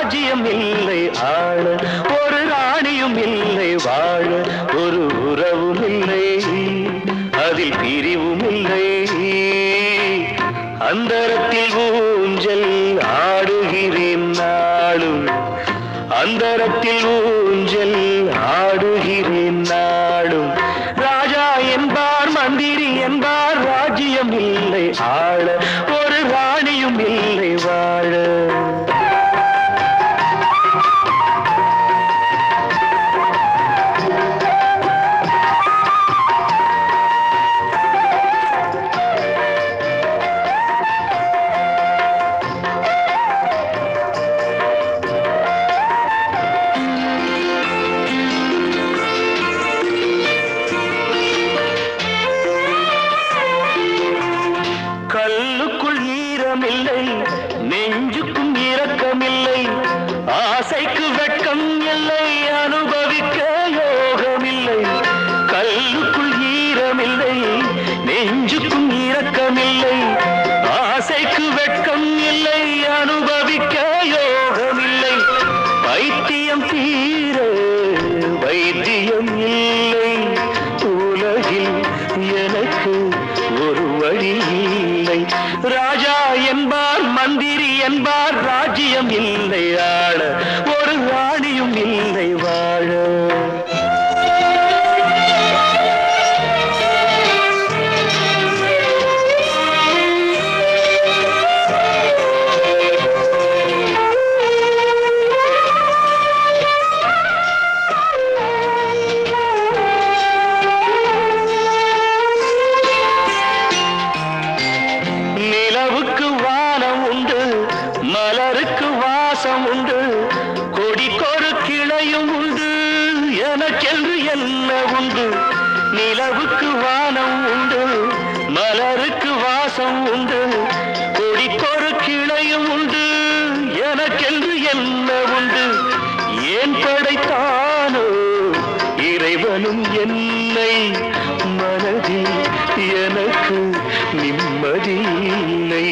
ராஜ்யம் இல்லை ஆள. ஒரு ராணியும் இல்லை வாழ. ஒரு உறவும் இல்லை அதில் பிரிவும் இல்லை. அந்தரத்தில் ஊஞ்சல் ஆடுகிறேன் நாளும். அந்தரத்தில் ஊஞ்சல் ஆடுகிறேன் நாளும். ராஜா என்பார் மந்திரி என்பார் ராஜ்யம் இல்லை ஆள. கல்லுக்குள் ஈரமில்லை. நெஞ்சுக்கு ராஜ்யம் இல்லை ஆள? ஒரு ராணியும் இல்லை எனக்கென்று என்ன உண்டு? நிலவுக்கு வானம் உண்டு மலருக்கு வாசம் உண்டு கொடிக்கொரு கிளையும் உண்டு. எனக்கென்று என்ன உண்டு? ஏன் படைத்தானோ? இறைவனும் என்னை மனதில் எனக்கு நிம்மதியில்லை